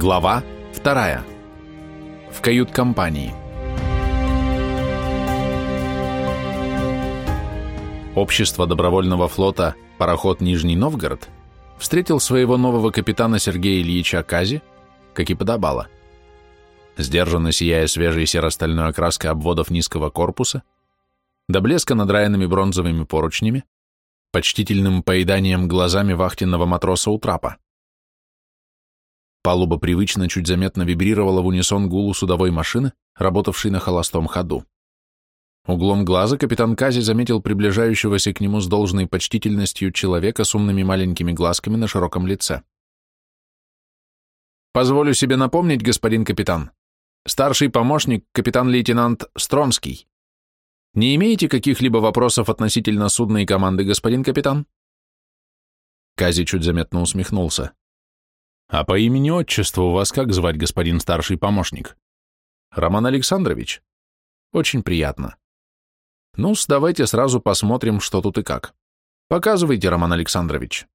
Глава вторая. В кают-компании. Общество добровольного флота «Пароход Нижний Новгород» встретил своего нового капитана Сергея Ильича Кази, как и подобало. Сдержанно сияя свежей серо-стальной окраской обводов низкого корпуса, до блеска надраенными бронзовыми поручнями, почтительным поеданием глазами вахтенного матроса у трапа. Палуба привычно чуть заметно вибрировала в унисон гулу судовой машины, работавшей на холостом ходу. Углом глаза капитан Кази заметил приближающегося к нему с должной почтительностью человека с умными маленькими глазками на широком лице. «Позволю себе напомнить, господин капитан, старший помощник, капитан-лейтенант Стромский. Не имеете каких-либо вопросов относительно судной команды, господин капитан?» Кази чуть заметно усмехнулся. «А по имени-отчеству вас как звать, господин старший помощник?» «Роман Александрович?» «Очень приятно». ну давайте сразу посмотрим, что тут и как. Показывайте, Роман Александрович».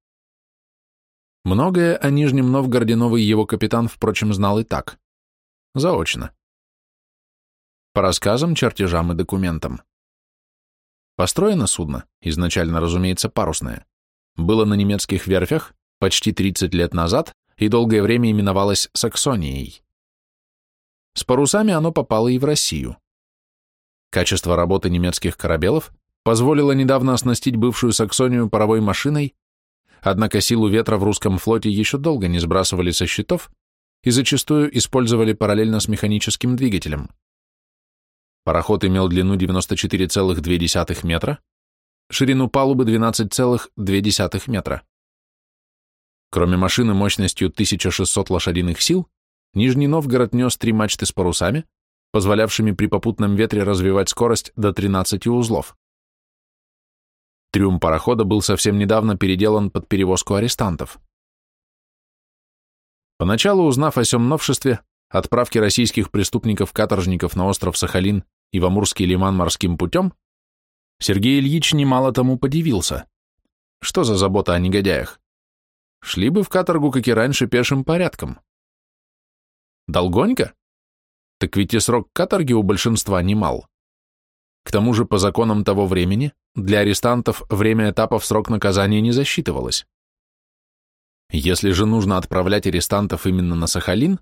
Многое о Нижнем Новгороде новый его капитан, впрочем, знал и так. Заочно. По рассказам, чертежам и документам. Построено судно, изначально, разумеется, парусное, было на немецких верфях почти 30 лет назад и долгое время именовалось Саксонией. С парусами оно попало и в Россию. Качество работы немецких корабелов позволило недавно оснастить бывшую Саксонию паровой машиной, однако силу ветра в русском флоте еще долго не сбрасывали со счетов и зачастую использовали параллельно с механическим двигателем. Пароход имел длину 94,2 метра, ширину палубы 12,2 метра. Кроме машины мощностью 1600 лошадиных сил, Нижний Новгород нес три мачты с парусами, позволявшими при попутном ветре развивать скорость до 13 узлов. Трюм парохода был совсем недавно переделан под перевозку арестантов. Поначалу, узнав о сём новшестве, отправке российских преступников-каторжников на остров Сахалин и в Амурский лиман морским путем, Сергей Ильич немало тому подивился. Что за забота о негодяях? Шли бы в каторгу, как и раньше, пешим порядком. Долгонько? Так ведь и срок каторги у большинства немал. К тому же, по законам того времени, для арестантов время этапов срок наказания не засчитывалось. Если же нужно отправлять арестантов именно на Сахалин,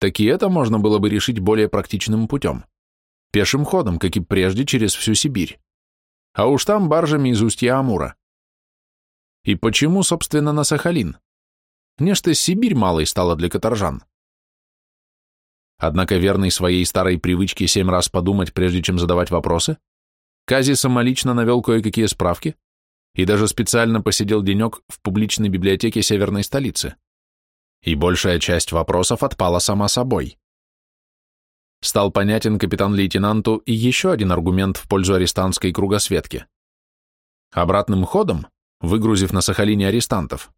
так и это можно было бы решить более практичным путем. Пешим ходом, как и прежде, через всю Сибирь. А уж там баржами из устья Амура. И почему, собственно, на Сахалин? Нечто Сибирь малой стала для каторжан. Однако верный своей старой привычке семь раз подумать, прежде чем задавать вопросы, Кази самолично навел кое-какие справки и даже специально посидел денек в публичной библиотеке северной столицы и большая часть вопросов отпала сама собой. Стал понятен капитан-лейтенанту и еще один аргумент в пользу арестантской кругосветки. Обратным ходом, выгрузив на Сахалине арестантов,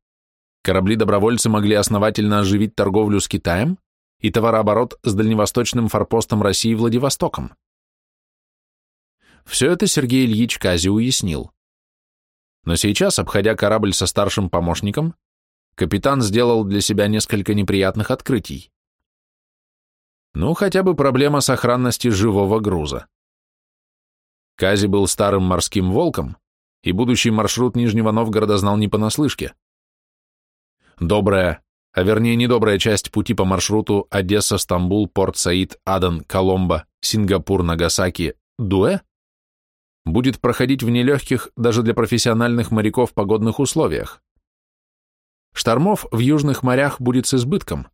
корабли-добровольцы могли основательно оживить торговлю с Китаем и товарооборот с дальневосточным форпостом России Владивостоком. Все это Сергей Ильич Кази уяснил. Но сейчас, обходя корабль со старшим помощником, капитан сделал для себя несколько неприятных открытий. Ну, хотя бы проблема сохранности живого груза. Кази был старым морским волком, и будущий маршрут Нижнего Новгорода знал не понаслышке. Добрая, а вернее недобрая часть пути по маршруту Одесса, Стамбул, Порт Саид, Адан, Коломбо, Сингапур, Нагасаки, Дуэ будет проходить в нелегких даже для профессиональных моряков погодных условиях. Штормов в южных морях будет с избытком.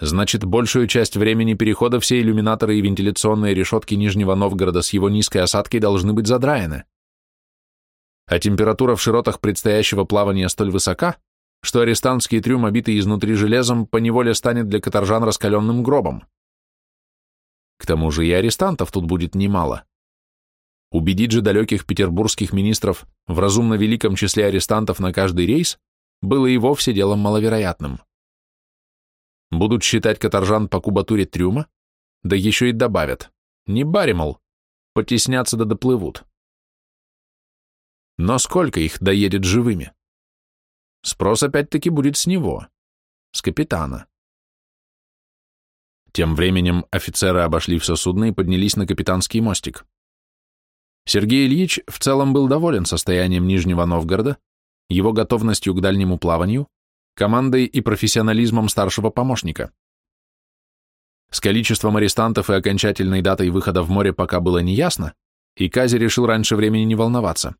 Значит, большую часть времени перехода все иллюминаторы и вентиляционные решетки Нижнего Новгорода с его низкой осадкой должны быть задраены. А температура в широтах предстоящего плавания столь высока, что арестантский трюм, обитый изнутри железом, поневоле станет для каторжан раскаленным гробом. К тому же и арестантов тут будет немало. Убедить же далеких петербургских министров в разумно великом числе арестантов на каждый рейс было и вовсе делом маловероятным. Будут считать каторжан по кубатуре трюма, да еще и добавят. Не бари, мол, потеснятся да доплывут. Но сколько их доедет живыми? Спрос опять-таки будет с него, с капитана. Тем временем офицеры обошли все судно и поднялись на капитанский мостик. Сергей Ильич в целом был доволен состоянием Нижнего Новгорода, его готовностью к дальнему плаванию, командой и профессионализмом старшего помощника. С количеством арестантов и окончательной датой выхода в море пока было неясно, и Кази решил раньше времени не волноваться.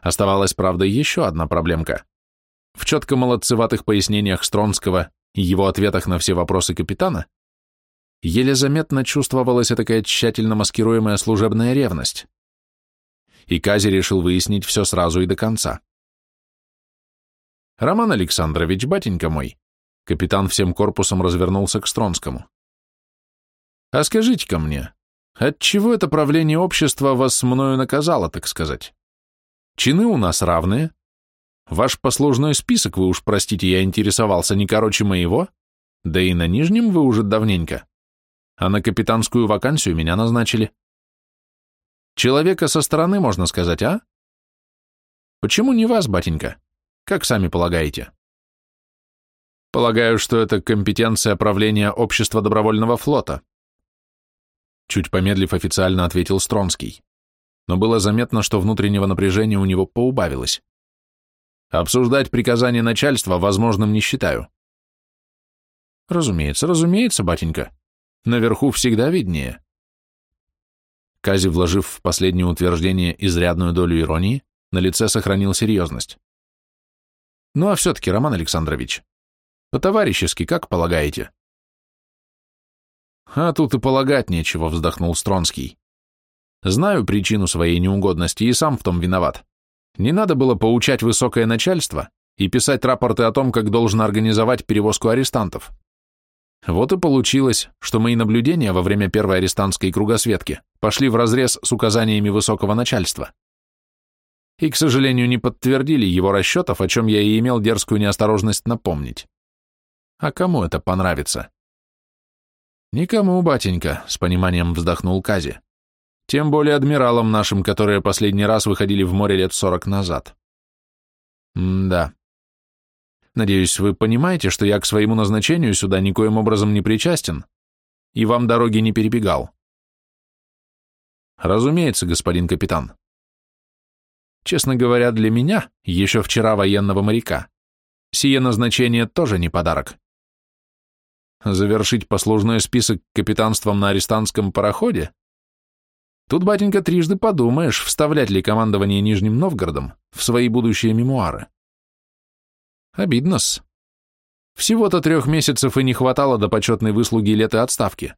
Оставалась, правда, еще одна проблемка. В четко молодцеватых пояснениях Стронского и его ответах на все вопросы капитана еле заметно чувствовалась такая тщательно маскируемая служебная ревность. И Кази решил выяснить все сразу и до конца. «Роман Александрович, батенька мой», капитан всем корпусом развернулся к Стронскому. «А скажите-ка мне, отчего это правление общества вас мною наказало, так сказать? Чины у нас равные, Ваш послужной список, вы уж простите, я интересовался не короче моего, да и на нижнем вы уже давненько, а на капитанскую вакансию меня назначили. Человека со стороны, можно сказать, а? Почему не вас, батенька? Как сами полагаете? Полагаю, что это компетенция правления общества добровольного флота. Чуть помедлив официально ответил Стронский. Но было заметно, что внутреннего напряжения у него поубавилось. Обсуждать приказания начальства возможным не считаю. Разумеется, разумеется, батенька. Наверху всегда виднее. Кази, вложив в последнее утверждение изрядную долю иронии, на лице сохранил серьезность. Ну а все-таки, Роман Александрович, по-товарищески, как полагаете? А тут и полагать нечего, вздохнул Стронский. Знаю причину своей неугодности и сам в том виноват. Не надо было поучать высокое начальство и писать рапорты о том, как должен организовать перевозку арестантов. Вот и получилось, что мои наблюдения во время первой арестантской кругосветки пошли вразрез с указаниями высокого начальства. И, к сожалению, не подтвердили его расчетов, о чем я и имел дерзкую неосторожность напомнить. А кому это понравится? Никому, батенька, с пониманием вздохнул Кази. Тем более адмиралам нашим, которые последний раз выходили в море лет сорок назад. М-да. Надеюсь, вы понимаете, что я к своему назначению сюда никоим образом не причастен и вам дороги не перебегал. Разумеется, господин капитан. Честно говоря, для меня, еще вчера военного моряка, сие назначение тоже не подарок. Завершить послужной список капитанством на арестантском пароходе? Тут, батенька, трижды подумаешь, вставлять ли командование Нижним Новгородом в свои будущие мемуары. Обидно-с. Всего-то трех месяцев и не хватало до почетной выслуги лета отставки.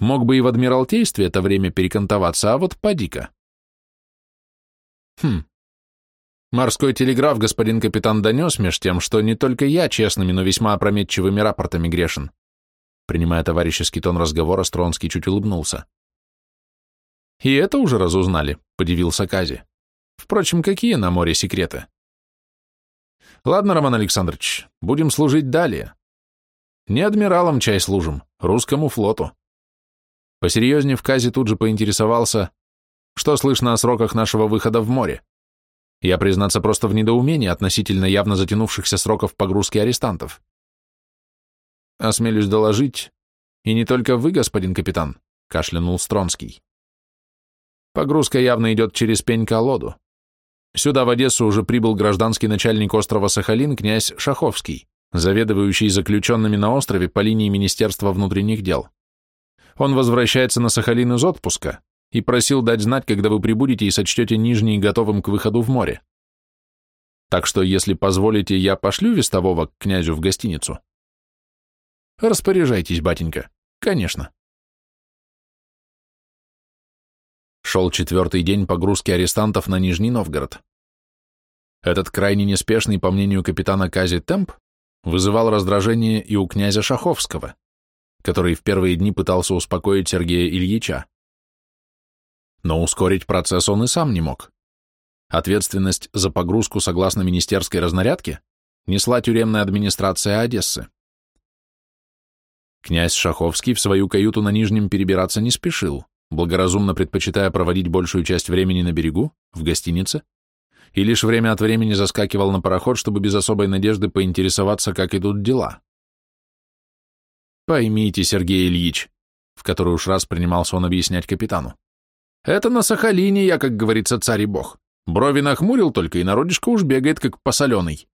Мог бы и в Адмиралтействе это время перекантоваться, а вот поди-ка. Хм. Морской телеграф господин капитан донес меж тем, что не только я честными, но весьма опрометчивыми рапортами грешен. Принимая товарищеский тон разговора, Стронский чуть улыбнулся. «И это уже разузнали», — подивился Кази. «Впрочем, какие на море секреты?» «Ладно, Роман Александрович, будем служить далее. Не адмиралам чай служим, русскому флоту». Посерьезнее в Кази тут же поинтересовался, что слышно о сроках нашего выхода в море. Я, признаться, просто в недоумении относительно явно затянувшихся сроков погрузки арестантов. «Осмелюсь доложить, и не только вы, господин капитан», — кашлянул Стронский. Погрузка явно идет через пень-колоду. Сюда, в Одессу, уже прибыл гражданский начальник острова Сахалин, князь Шаховский, заведующий заключенными на острове по линии Министерства внутренних дел. Он возвращается на Сахалин из отпуска и просил дать знать, когда вы прибудете и сочтете Нижний готовым к выходу в море. Так что, если позволите, я пошлю вестового к князю в гостиницу. Распоряжайтесь, батенька. Конечно. Шел четвертый день погрузки арестантов на Нижний Новгород. Этот крайне неспешный, по мнению капитана Кази, темп вызывал раздражение и у князя Шаховского, который в первые дни пытался успокоить Сергея Ильича. Но ускорить процесс он и сам не мог. Ответственность за погрузку согласно министерской разнарядке несла тюремная администрация Одессы. Князь Шаховский в свою каюту на Нижнем перебираться не спешил благоразумно предпочитая проводить большую часть времени на берегу, в гостинице, и лишь время от времени заскакивал на пароход, чтобы без особой надежды поинтересоваться, как идут дела. Поймите, Сергей Ильич, в который уж раз принимался он объяснять капитану. Это на Сахалине я, как говорится, царь и бог. Брови нахмурил только, и народишко уж бегает, как посоленый.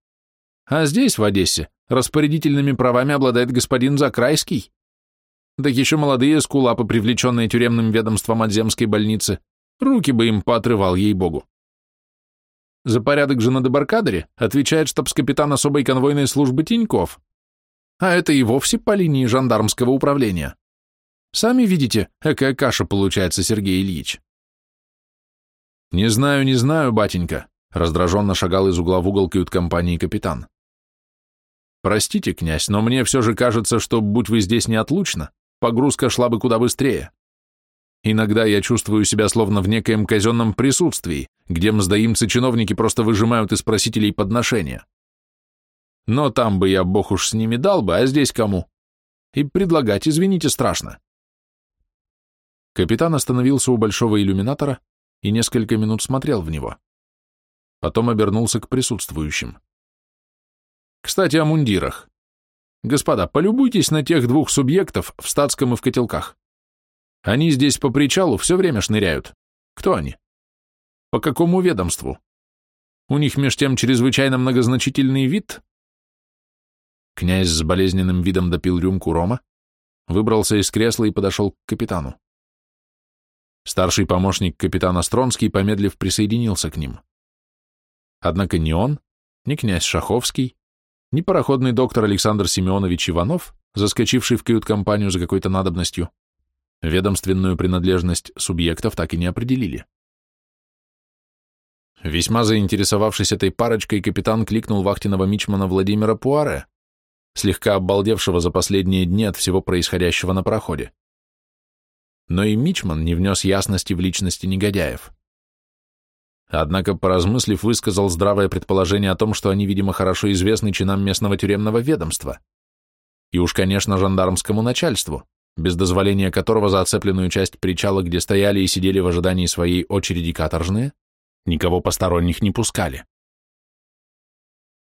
А здесь, в Одессе, распорядительными правами обладает господин Закрайский. Да еще молодые скулапы, привлеченные тюремным ведомством от земской больницы, руки бы им поотрывал, ей-богу. За порядок же на дебаркадере отвечает штабс-капитан особой конвойной службы Тиньков. А это и вовсе по линии жандармского управления. Сами видите, какая каша получается, Сергей Ильич. Не знаю, не знаю, батенька, раздраженно шагал из угла в угол кают-компании капитан. Простите, князь, но мне все же кажется, что, будь вы здесь неотлучно, погрузка шла бы куда быстрее. Иногда я чувствую себя словно в некоем казенном присутствии, где мздоимцы-чиновники просто выжимают из просителей подношения. Но там бы я, бог уж с ними дал бы, а здесь кому? И предлагать, извините, страшно. Капитан остановился у большого иллюминатора и несколько минут смотрел в него. Потом обернулся к присутствующим. Кстати, о мундирах. Господа, полюбуйтесь на тех двух субъектов в статском и в котелках. Они здесь по причалу все время шныряют. Кто они? По какому ведомству? У них меж тем чрезвычайно многозначительный вид. Князь с болезненным видом допил рюмку рома, выбрался из кресла и подошел к капитану. Старший помощник капитана Стронский, помедлив, присоединился к ним. Однако ни он, ни князь Шаховский, ни пароходный доктор Александр Семенович Иванов, заскочивший в кают-компанию за какой-то надобностью, Ведомственную принадлежность субъектов так и не определили. Весьма заинтересовавшись этой парочкой, капитан кликнул вахтенного мичмана Владимира Пуаре, слегка обалдевшего за последние дни от всего происходящего на проходе. Но и мичман не внес ясности в личности негодяев. Однако, поразмыслив, высказал здравое предположение о том, что они, видимо, хорошо известны чинам местного тюремного ведомства. И уж, конечно, жандармскому начальству без дозволения которого за оцепленную часть причала, где стояли и сидели в ожидании своей очереди каторжные, никого посторонних не пускали.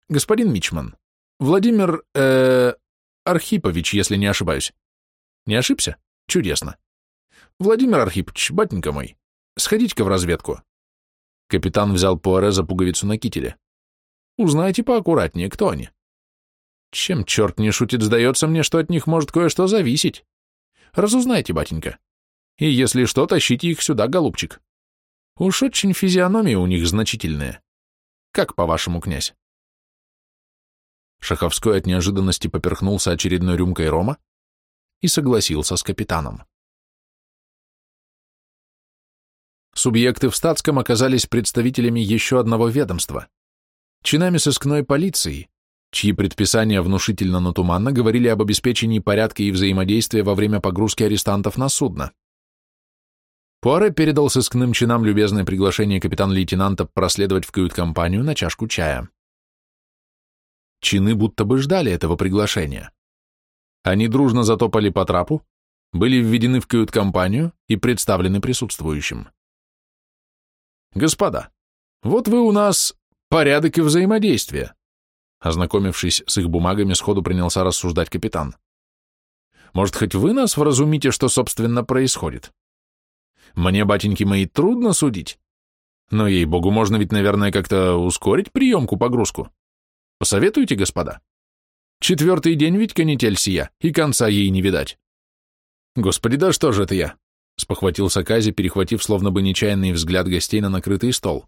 Господин Мичман, Владимир, э, Архипович, если не ошибаюсь. Не ошибся? Чудесно. Владимир Архипович, батенька мой, сходите-ка в разведку. Капитан взял Пуаре за пуговицу на кителе. Узнайте поаккуратнее, кто они. Чем черт не шутит, сдается мне, что от них может кое-что зависеть. Разузнайте, батенька. И если что, тащите их сюда, голубчик. Уж очень физиономия у них значительная. Как, по-вашему, князь?» Шаховской от неожиданности поперхнулся очередной рюмкой рома и согласился с капитаном. Субъекты в статском оказались представителями еще одного ведомства, чинами сыскной полиции, чьи предписания внушительно, но туманно говорили об обеспечении порядка и взаимодействия во время погрузки арестантов на судно. Пуаре передал сыскным чинам любезное приглашение капитан-лейтенанта проследовать в кают-компанию на чашку чая. Чины будто бы ждали этого приглашения. Они дружно затопали по трапу, были введены в кают-компанию и представлены присутствующим. «Господа, вот вы у нас порядок и взаимодействие. Ознакомившись с их бумагами, сходу принялся рассуждать капитан. «Может, хоть вы нас вразумите, что, собственно, происходит? Мне, батеньки мои, трудно судить. Но, ей-богу, можно ведь, наверное, как-то ускорить приемку-погрузку. Посоветуйте, господа. Четвертый день ведь канитель сия, и конца ей не видать. Господи, да что же это я?» Спохватился Кази, перехватив словно бы нечаянный взгляд гостей на накрытый стол.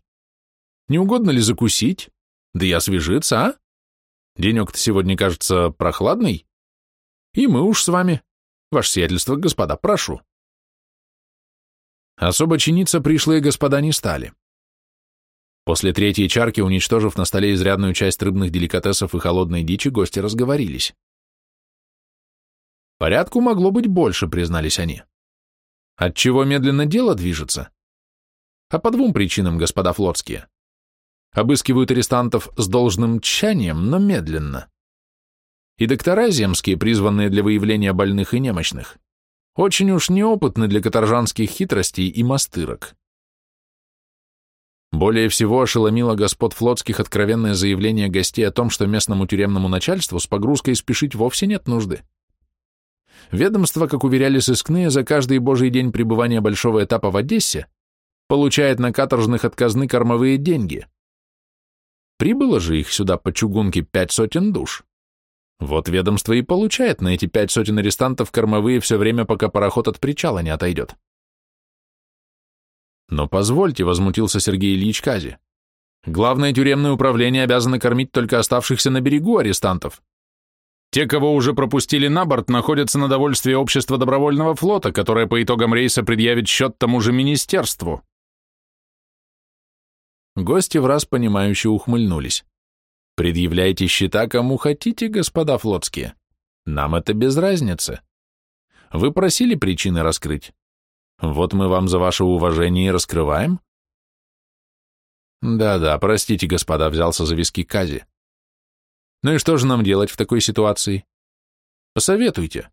«Не угодно ли закусить? Да и освежиться, а?» Денек-то сегодня, кажется, прохладный. И мы уж с вами. Ваше сиятельство, господа, прошу. Особо чиниться пришлые господа не стали. После третьей чарки, уничтожив на столе изрядную часть рыбных деликатесов и холодной дичи, гости разговорились. Порядку могло быть больше, признались они. Отчего медленно дело движется? А по двум причинам, господа флотские обыскивают арестантов с должным тщанием, но медленно. И доктора земские, призванные для выявления больных и немощных, очень уж неопытны для каторжанских хитростей и мастырок. Более всего ошеломило господ флотских откровенное заявление гостей о том, что местному тюремному начальству с погрузкой спешить вовсе нет нужды. Ведомство, как уверяли сыскные, за каждый божий день пребывания большого этапа в Одессе получает на каторжных от казны кормовые деньги. Прибыло же их сюда по чугунке пять сотен душ. Вот ведомство и получает на эти пять сотен арестантов кормовые все время, пока пароход от причала не отойдет. Но позвольте, возмутился Сергей Ильич Кази. Главное тюремное управление обязано кормить только оставшихся на берегу арестантов. Те, кого уже пропустили на борт, находятся на довольстве общества добровольного флота, которое по итогам рейса предъявит счет тому же министерству. Гости в раз понимающе ухмыльнулись. Предъявляйте счета кому хотите, господа флотские. Нам это без разницы. Вы просили причины раскрыть. Вот мы вам за ваше уважение и раскрываем. Да-да, простите, господа, взялся за виски Кази. Ну и что же нам делать в такой ситуации? Посоветуйте.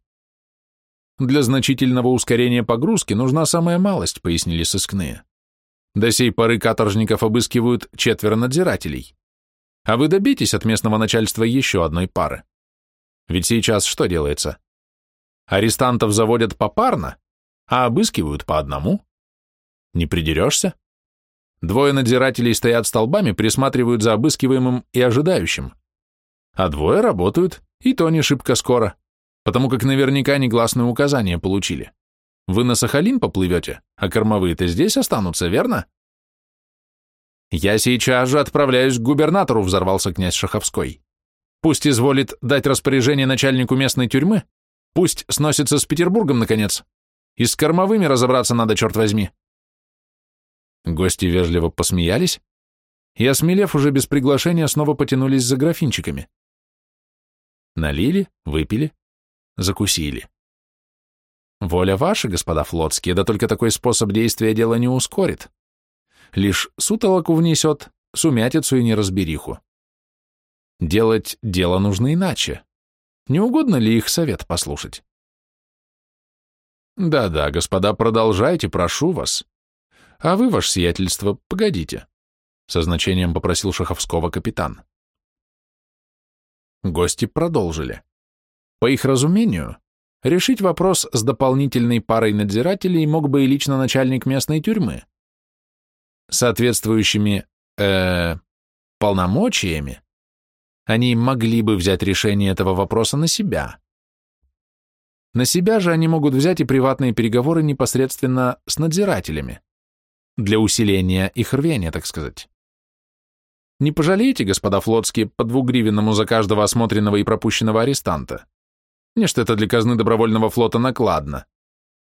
Для значительного ускорения погрузки нужна самая малость, пояснили сыскные. До сей поры каторжников обыскивают четверо надзирателей. А вы добитесь от местного начальства еще одной пары. Ведь сейчас что делается? Арестантов заводят попарно, а обыскивают по одному. Не придерешься? Двое надзирателей стоят столбами, присматривают за обыскиваемым и ожидающим. А двое работают, и то не шибко скоро, потому как наверняка негласные указания получили. Вы на Сахалин поплывете, а кормовые-то здесь останутся, верно? «Я сейчас же отправляюсь к губернатору», — взорвался князь Шаховской. «Пусть изволит дать распоряжение начальнику местной тюрьмы, пусть сносится с Петербургом, наконец. И с кормовыми разобраться надо, черт возьми». Гости вежливо посмеялись, и, осмелев уже без приглашения, снова потянулись за графинчиками. Налили, выпили, закусили. Воля ваша, господа флотские, да только такой способ действия дела не ускорит лишь сутолоку внесет, сумятицу и неразбериху. Делать дело нужно иначе. Не угодно ли их совет послушать? Да-да, господа, продолжайте, прошу вас. А вы, ваше сиятельство, погодите, со значением попросил Шаховского капитан. Гости продолжили. По их разумению, решить вопрос с дополнительной парой надзирателей мог бы и лично начальник местной тюрьмы, соответствующими э, полномочиями, они могли бы взять решение этого вопроса на себя. На себя же они могут взять и приватные переговоры непосредственно с надзирателями, для усиления их рвения, так сказать. Не пожалеете, господа флотские, по двугривенному за каждого осмотренного и пропущенного арестанта? Не что это для казны добровольного флота накладно.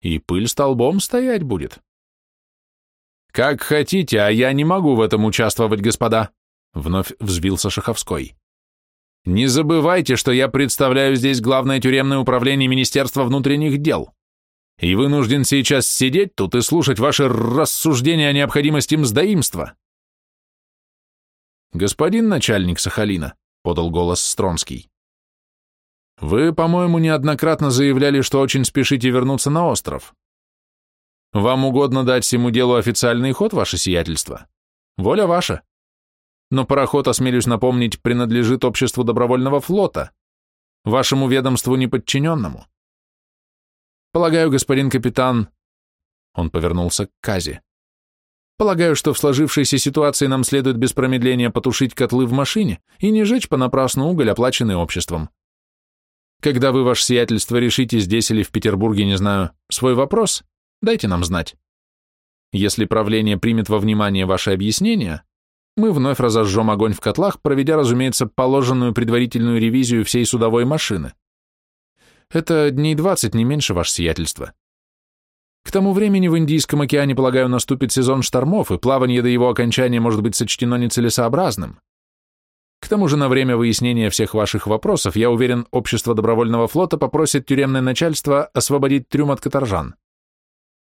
И пыль столбом стоять будет. «Как хотите, а я не могу в этом участвовать, господа», — вновь взвился Шаховской. «Не забывайте, что я представляю здесь главное тюремное управление Министерства внутренних дел, и вынужден сейчас сидеть тут и слушать ваши рассуждения о необходимости мздоимства». «Господин начальник Сахалина», — подал голос Стронский, — «вы, по-моему, неоднократно заявляли, что очень спешите вернуться на остров. Вам угодно дать всему делу официальный ход, ваше сиятельство? Воля ваша. Но пароход, осмелюсь напомнить, принадлежит обществу добровольного флота, вашему ведомству неподчиненному. Полагаю, господин капитан... Он повернулся к Казе. Полагаю, что в сложившейся ситуации нам следует без промедления потушить котлы в машине и не жечь понапрасну уголь, оплаченный обществом. Когда вы, ваше сиятельство, решите здесь или в Петербурге, не знаю, свой вопрос, Дайте нам знать. Если правление примет во внимание ваши объяснения, мы вновь разожжем огонь в котлах, проведя, разумеется, положенную предварительную ревизию всей судовой машины. Это дней двадцать, не меньше, ваше сиятельство. К тому времени в Индийском океане, полагаю, наступит сезон штормов, и плавание до его окончания может быть сочтено нецелесообразным. К тому же на время выяснения всех ваших вопросов, я уверен, общество добровольного флота попросит тюремное начальство освободить трюм от каторжан.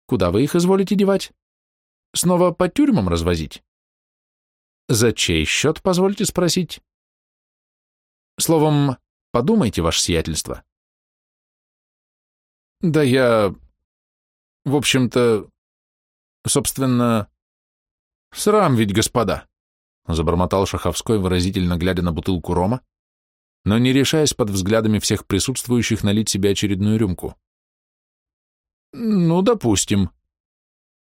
Куда вы их изволите девать? Снова по тюрьмам развозить? За чей счет, позвольте спросить? Словом, подумайте, ваше сиятельство. Да я... В общем-то... Собственно... Срам ведь, господа, забормотал Шаховской, выразительно глядя на бутылку рома, но не решаясь под взглядами всех присутствующих налить себе очередную рюмку. Ну, допустим.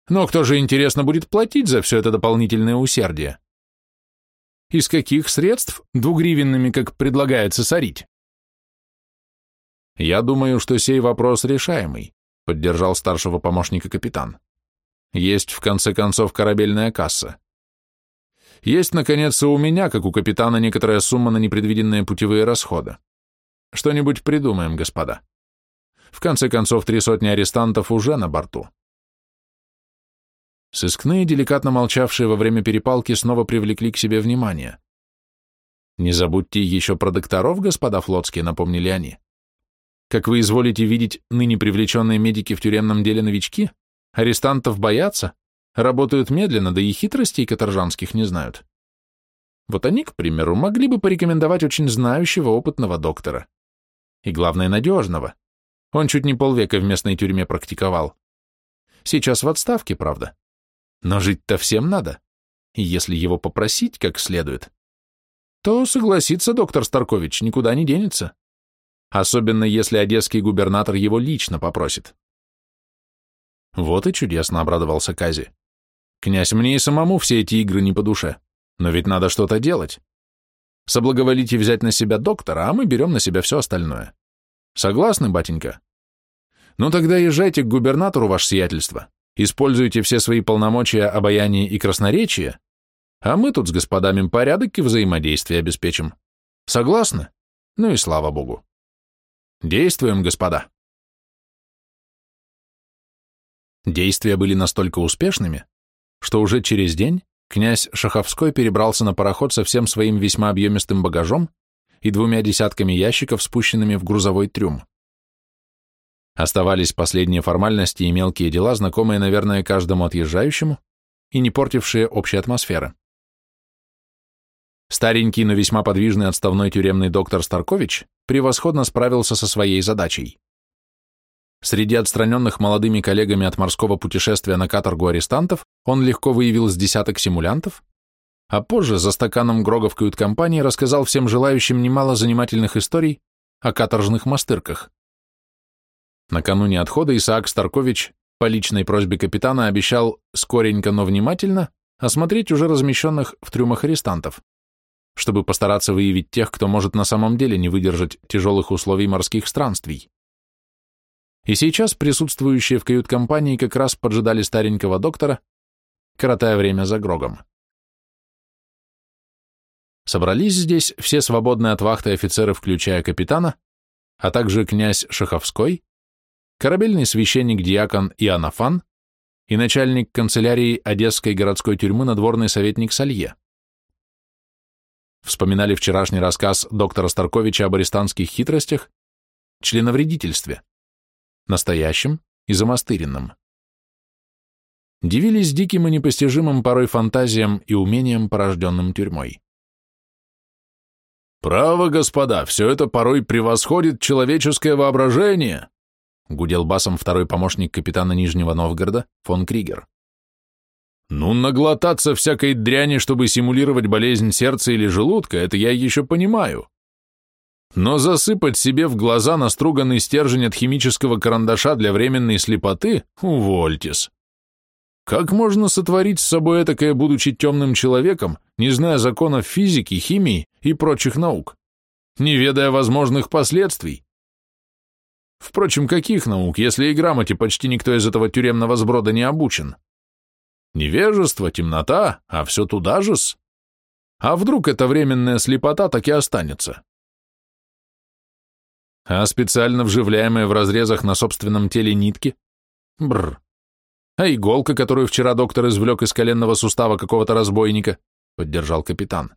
Но кто же, интересно, будет платить за все это дополнительное усердие? Из каких средств двугривенными, как предлагается, сорить? Я думаю, что сей вопрос решаемый, поддержал старшего помощника капитан. Есть, в конце концов, корабельная касса. Есть, наконец, и у меня, как у капитана, некоторая сумма на непредвиденные путевые расходы. Что-нибудь придумаем, господа. В конце концов, три сотни арестантов уже на борту. Сыскные, деликатно молчавшие во время перепалки, снова привлекли к себе внимание. «Не забудьте еще про докторов, господа флотские», — напомнили они. «Как вы изволите видеть, ныне привлеченные медики в тюремном деле новички, арестантов боятся, работают медленно, да и хитростей каторжанских не знают. Вот они, к примеру, могли бы порекомендовать очень знающего опытного доктора. И главное, надежного. Он чуть не полвека в местной тюрьме практиковал. Сейчас в отставке, правда. Но жить-то всем надо. И если его попросить как следует, то согласится доктор Старкович, никуда не денется. Особенно если одесский губернатор его лично попросит. Вот и чудесно обрадовался Кази. Князь, мне и самому все эти игры не по душе, но ведь надо что-то делать. Соблаговолите взять на себя доктора, а мы берем на себя все остальное. Согласны, батенька? Ну тогда езжайте к губернатору, ваше сиятельство. Используйте все свои полномочия, обаяние и красноречие, а мы тут с господами порядок и взаимодействие обеспечим. Согласны? Ну и слава богу. Действуем, господа. Действия были настолько успешными, что уже через день князь Шаховской перебрался на пароход со всем своим весьма объемистым багажом и двумя десятками ящиков, спущенными в грузовой трюм. Оставались последние формальности и мелкие дела, знакомые, наверное, каждому отъезжающему и не портившие общей атмосферы. Старенький, но весьма подвижный отставной тюремный доктор Старкович превосходно справился со своей задачей. Среди отстраненных молодыми коллегами от морского путешествия на каторгу арестантов он легко выявил с десяток симулянтов, а позже за стаканом Грога в кают-компании рассказал всем желающим немало занимательных историй о каторжных мастырках. Накануне отхода Исаак Старкович по личной просьбе капитана обещал скоренько, но внимательно осмотреть уже размещенных в трюмах арестантов, чтобы постараться выявить тех, кто может на самом деле не выдержать тяжелых условий морских странствий. И сейчас присутствующие в кают-компании как раз поджидали старенького доктора, коротая время за Грогом. Собрались здесь все свободные от вахты офицеры, включая капитана, а также князь Шаховской, корабельный священник-диакон Иоаннафан и начальник канцелярии Одесской городской тюрьмы надворный советник Салье. Вспоминали вчерашний рассказ доктора Старковича об арестантских хитростях, членовредительстве, настоящем и замастыренном. Дивились диким и непостижимым порой фантазиям и умениям, порожденным тюрьмой. «Право, господа, все это порой превосходит человеческое воображение», гудел басом второй помощник капитана Нижнего Новгорода, фон Кригер. Ну, наглотаться всякой дряни, чтобы симулировать болезнь сердца или желудка, это я еще понимаю. Но засыпать себе в глаза наструганный стержень от химического карандаша для временной слепоты — увольтесь. Как можно сотворить с собой этакое, будучи темным человеком, не зная законов физики, химии и прочих наук, не ведая возможных последствий? Впрочем, каких наук, если и грамоте почти никто из этого тюремного сброда не обучен? Невежество, темнота, а все туда же-с. А вдруг эта временная слепота так и останется? А специально вживляемые в разрезах на собственном теле нитки? Бррр. А иголка, которую вчера доктор извлек из коленного сустава какого-то разбойника, поддержал капитан.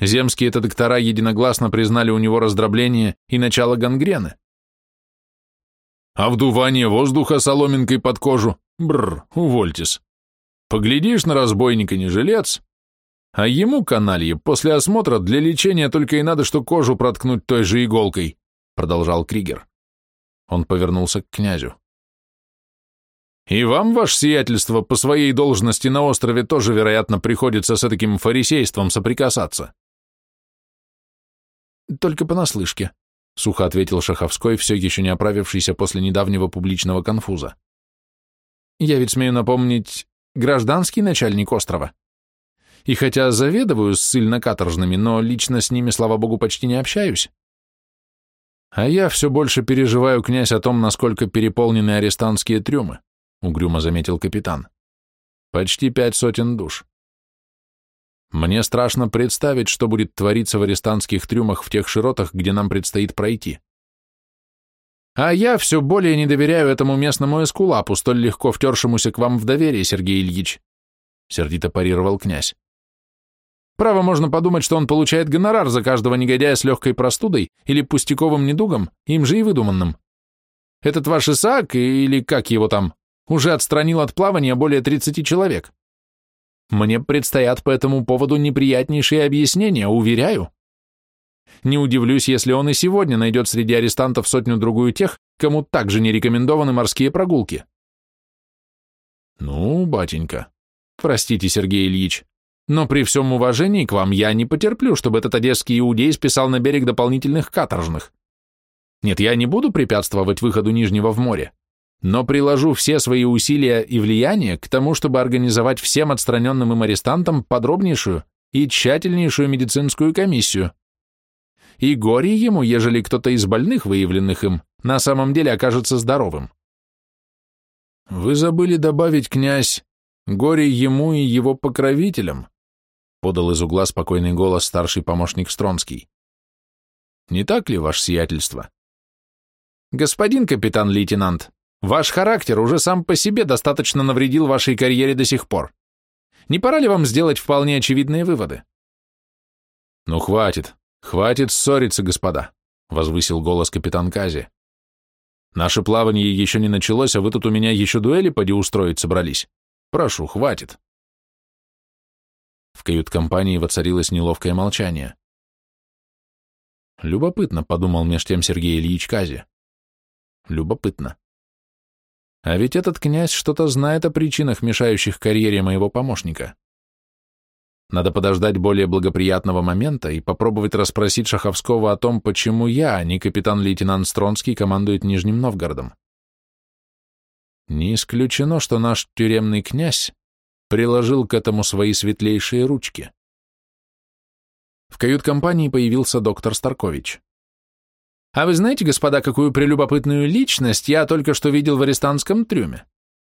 Земские это доктора единогласно признали у него раздробление и начало гангрены а вдувание воздуха соломинкой под кожу, бррр, увольтесь. Поглядишь на разбойника не жилец, а ему, каналье, после осмотра для лечения только и надо, что кожу проткнуть той же иголкой, продолжал Кригер. Он повернулся к князю. И вам, ваше сиятельство, по своей должности на острове тоже, вероятно, приходится с таким фарисейством соприкасаться. Только понаслышке, сухо ответил Шаховской, все еще не оправившийся после недавнего публичного конфуза. Я ведь смею напомнить, гражданский начальник острова. И хотя заведую ссыльно-каторжными, но лично с ними, слава богу, почти не общаюсь. А я все больше переживаю, князь, о том, насколько переполнены арестантские трюмы, угрюмо заметил капитан. Почти пять сотен душ. Мне страшно представить, что будет твориться в арестантских трюмах в тех широтах, где нам предстоит пройти. А я все более не доверяю этому местному эскулапу, столь легко втершемуся к вам в доверие, Сергей Ильич, — сердито парировал князь. Право, можно подумать, что он получает гонорар за каждого негодяя с легкой простудой или пустяковым недугом, им же и выдуманным. Этот ваш Исаак, или как его там, уже отстранил от плавания более 30 человек. Мне предстоят по этому поводу неприятнейшие объяснения, уверяю. Не удивлюсь, если он и сегодня найдет среди арестантов сотню-другую тех, кому также не рекомендованы морские прогулки. Ну, батенька, простите, Сергей Ильич, но при всем уважении к вам я не потерплю, чтобы этот одесский иудей списал на берег дополнительных каторжных. Нет, я не буду препятствовать выходу Нижнего в море но приложу все свои усилия и влияние к тому, чтобы организовать всем отстраненным им арестантам подробнейшую и тщательнейшую медицинскую комиссию. И горе ему, ежели кто-то из больных, выявленных им, на самом деле окажется здоровым. Вы забыли добавить, князь, горе ему и его покровителям, подал из угла спокойный голос старший помощник Стронский. Не так ли, ваше сиятельство? Господин капитан-лейтенант, Ваш характер уже сам по себе достаточно навредил вашей карьере до сих пор. Не пора ли вам сделать вполне очевидные выводы? Ну, хватит, хватит ссориться, господа, возвысил голос капитан Кази. Наше плавание еще не началось, а вы тут у меня еще дуэли поди устроить собрались. Прошу, хватит. В кают-компании воцарилось неловкое молчание. Любопытно, подумал меж тем Сергей Ильич Кази. Любопытно. А ведь этот князь что-то знает о причинах, мешающих карьере моего помощника. Надо подождать более благоприятного момента и попробовать расспросить Шаховского о том, почему я, а не капитан-лейтенант Стронский, командует Нижним Новгородом. Не исключено, что наш тюремный князь приложил к этому свои светлейшие ручки. В кают-компании появился доктор Старкович. А вы знаете, господа, какую прелюбопытную личность я только что видел в арестантском трюме?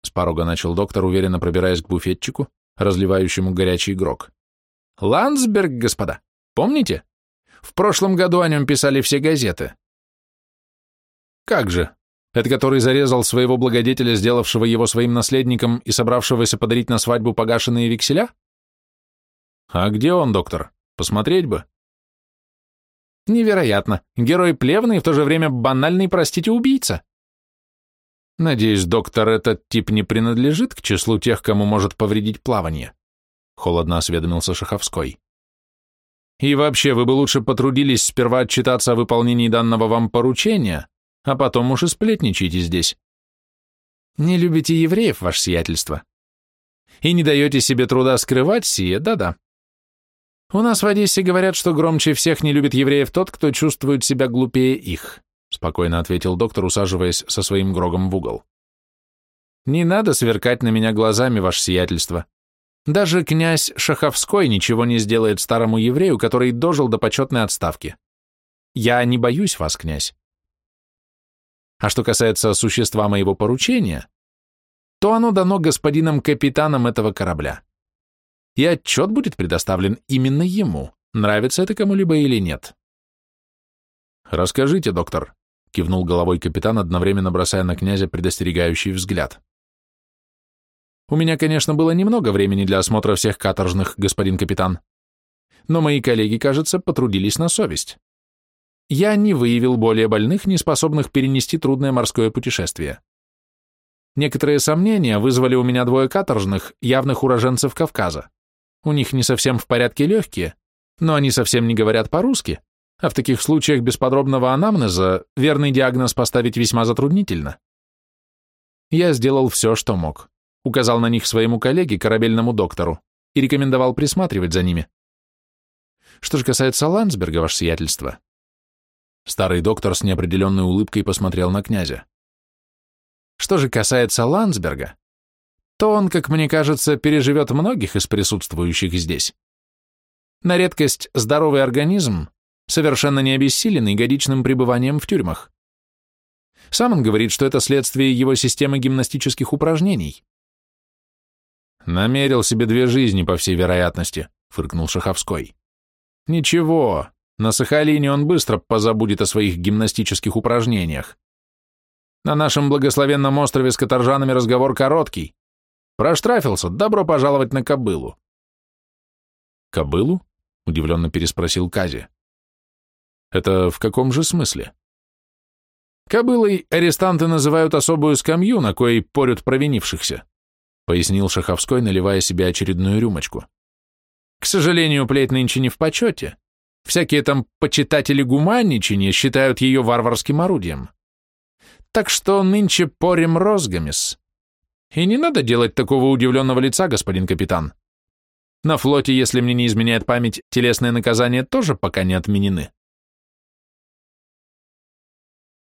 С порога начал доктор, уверенно пробираясь к буфетчику, разливающему горячий грок. Ландсберг, господа, помните? В прошлом году о нем писали все газеты. Как же? Это который зарезал своего благодетеля, сделавшего его своим наследником и собравшегося подарить на свадьбу погашенные векселя? А где он, доктор? Посмотреть бы. Невероятно. Герой плевный и в то же время банальный, простите, убийца. Надеюсь, доктор, этот тип не принадлежит к числу тех, кому может повредить плавание. Холодно осведомился Шаховской. И вообще, вы бы лучше потрудились сперва отчитаться о выполнении данного вам поручения, а потом уж и сплетничайте здесь. Не любите евреев, ваше сиятельство. И не даете себе труда скрывать сие, да-да. У нас в Одессе говорят, что громче всех не любит евреев тот, кто чувствует себя глупее их, спокойно ответил доктор, усаживаясь со своим грогом в угол. Не надо сверкать на меня глазами, ваше сиятельство. Даже князь Шаховской ничего не сделает старому еврею, который дожил до почетной отставки. Я не боюсь вас, князь. А что касается существа моего поручения, то оно дано господином капитаном этого корабля и отчет будет предоставлен именно ему, нравится это кому-либо или нет. «Расскажите, доктор», — кивнул головой капитан, одновременно бросая на князя предостерегающий взгляд. «У меня, конечно, было немного времени для осмотра всех каторжных, господин капитан, но мои коллеги, кажется, потрудились на совесть. Я не выявил более больных, не способных перенести трудное морское путешествие. Некоторые сомнения вызвали у меня двое каторжных, явных уроженцев Кавказа. У них не совсем в порядке легкие, но они совсем не говорят по-русски, а в таких случаях без подробного анамнеза верный диагноз поставить весьма затруднительно. Я сделал все, что мог. Указал на них своему коллеге, корабельному доктору, и рекомендовал присматривать за ними. Что же касается Ландсберга, ваше сиятельство, Старый доктор с неопределенной улыбкой посмотрел на князя. Что же касается Ландсберга, то он, как мне кажется, переживет многих из присутствующих здесь. На редкость здоровый организм, совершенно не обессиленный годичным пребыванием в тюрьмах. Сам он говорит, что это следствие его системы гимнастических упражнений. «Намерил себе две жизни, по всей вероятности», — фыркнул Шаховской. «Ничего, на Сахалине он быстро позабудет о своих гимнастических упражнениях. На нашем благословенном острове с каторжанами разговор короткий. Проштрафился, добро пожаловать на кобылу». «Кобылу?» — удивленно переспросил Кази. «Это в каком же смысле?» «Кобылой арестанты называют особую скамью, на коей порют провинившихся», пояснил Шаховской, наливая себе очередную рюмочку. «К сожалению, плеть нынче не в почете. Всякие там почитатели гуманничания считают ее варварским орудием. Так что нынче порем розгамис. И не надо делать такого удивленного лица, господин капитан. На флоте, если мне не изменяет память, телесные наказания тоже пока не отменены.